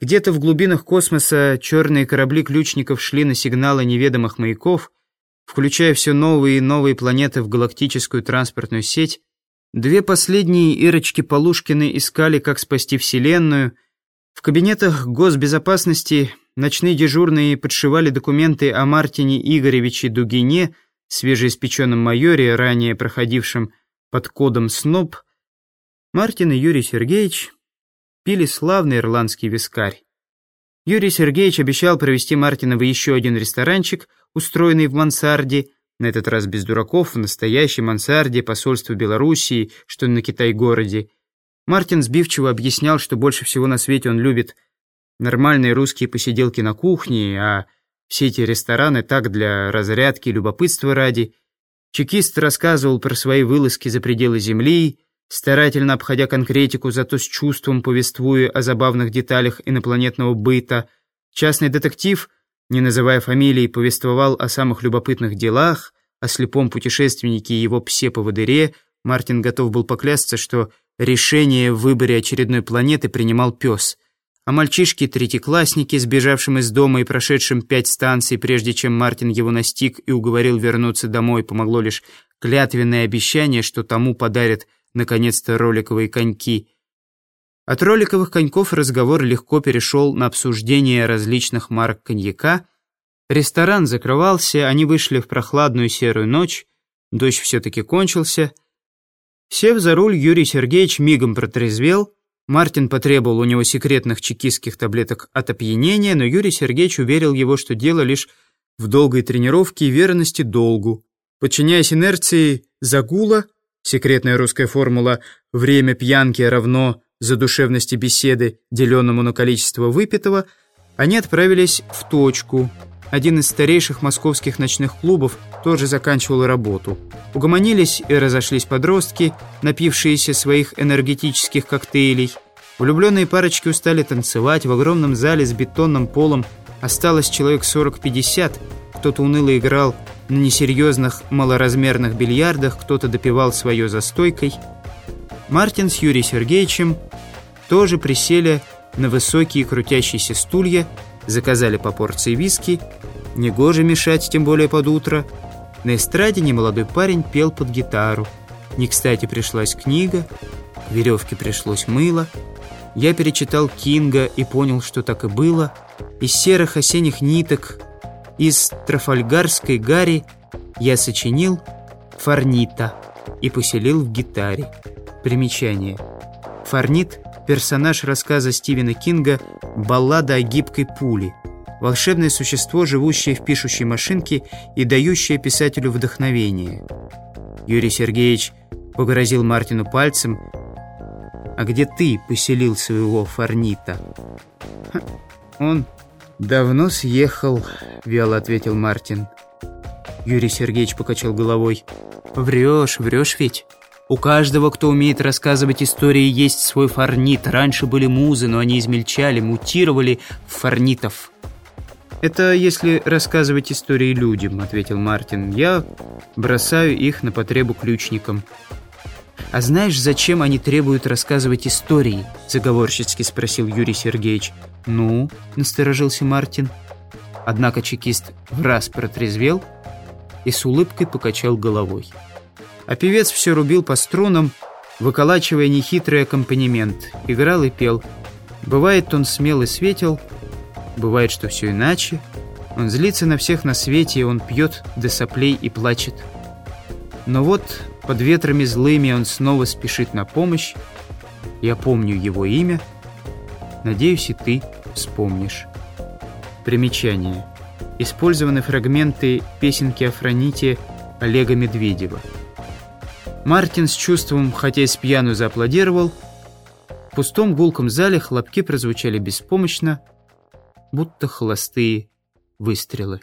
Где-то в глубинах космоса черные корабли ключников шли на сигналы неведомых маяков, включая все новые и новые планеты в галактическую транспортную сеть. Две последние Ирочки Полушкины искали, как спасти Вселенную. В кабинетах госбезопасности ночные дежурные подшивали документы о Мартине Игоревиче Дугине, свежеиспеченном майоре, ранее проходившем под кодом СНОП. Мартин и Юрий Сергеевич пили славный ирландский вискарь. Юрий Сергеевич обещал провести Мартина в еще один ресторанчик, устроенный в мансарде, на этот раз без дураков, в настоящей мансарде посольства Белоруссии, что на Китай-городе. Мартин сбивчиво объяснял, что больше всего на свете он любит нормальные русские посиделки на кухне, а все эти рестораны так для разрядки и любопытства ради. Чекист рассказывал про свои вылазки за пределы земли, старательно обходя конкретику, зато с чувством повествуя о забавных деталях инопланетного быта. Частный детектив, не называя фамилий, повествовал о самых любопытных делах, о слепом путешественнике и его псе-поводыре. Мартин готов был поклясться, что решение в выборе очередной планеты принимал пес. А мальчишке-третьекласснике, сбежавшем из дома и прошедшем пять станций, прежде чем Мартин его настиг и уговорил вернуться домой, помогло лишь клятвенное обещание, что тому подарят наконец-то, роликовые коньки. От роликовых коньков разговор легко перешел на обсуждение различных марок коньяка. Ресторан закрывался, они вышли в прохладную серую ночь, дождь все-таки кончился. Сев за руль, Юрий Сергеевич мигом протрезвел. Мартин потребовал у него секретных чекистских таблеток от опьянения, но Юрий Сергеевич уверил его, что дело лишь в долгой тренировке и верности долгу. Подчиняясь инерции загула, Секретная русская формула «время пьянки равно задушевности беседы, деленному на количество выпитого», они отправились в «Точку». Один из старейших московских ночных клубов тоже заканчивал работу. Угомонились и разошлись подростки, напившиеся своих энергетических коктейлей. Влюбленные парочки устали танцевать, в огромном зале с бетонным полом осталось человек 40-50, кто-то уныло играл на несерьезных малоразмерных бильярдах, кто-то допивал свое за стойкой. Мартин с Юрием Сергеевичем тоже присели на высокие крутящиеся стулья, заказали по порции виски, негоже мешать, тем более под утро. На эстраде немолодой парень пел под гитару. Не кстати пришлась книга, к веревке пришлось мыло. Я перечитал Кинга и понял, что так и было. Из серых осенних ниток из Трафальгарской Гарри я сочинил Фарнита и поселил в гитаре. Примечание. Фарнит – персонаж рассказа Стивена Кинга «Баллада о гибкой пуле». Волшебное существо, живущее в пишущей машинке и дающее писателю вдохновение. Юрий Сергеевич погрозил Мартину пальцем. «А где ты поселил своего Фарнита?» «Он «Давно съехал», — вяло ответил Мартин. Юрий Сергеевич покачал головой. «Врешь, врешь ведь. У каждого, кто умеет рассказывать истории, есть свой форнит. Раньше были музы, но они измельчали, мутировали в форнитов». «Это если рассказывать истории людям», — ответил Мартин. «Я бросаю их на потребу ключникам». «А знаешь, зачем они требуют рассказывать истории?» – заговорщицки спросил Юрий Сергеевич. «Ну?» – насторожился Мартин. Однако чекист в раз протрезвел и с улыбкой покачал головой. А певец все рубил по струнам, выколачивая нехитрый аккомпанемент. Играл и пел. Бывает, он смел и светил, бывает, что все иначе. Он злится на всех на свете, он пьет до соплей и плачет. Но вот под ветрами злыми он снова спешит на помощь. Я помню его имя. Надеюсь, и ты вспомнишь. Примечание. Использованы фрагменты песенки Афроните Олега Медведева. Мартин с чувством, хотя и с пьяну, зааплодировал. В пустом гулком зале хлопки прозвучали беспомощно, будто холостые выстрелы.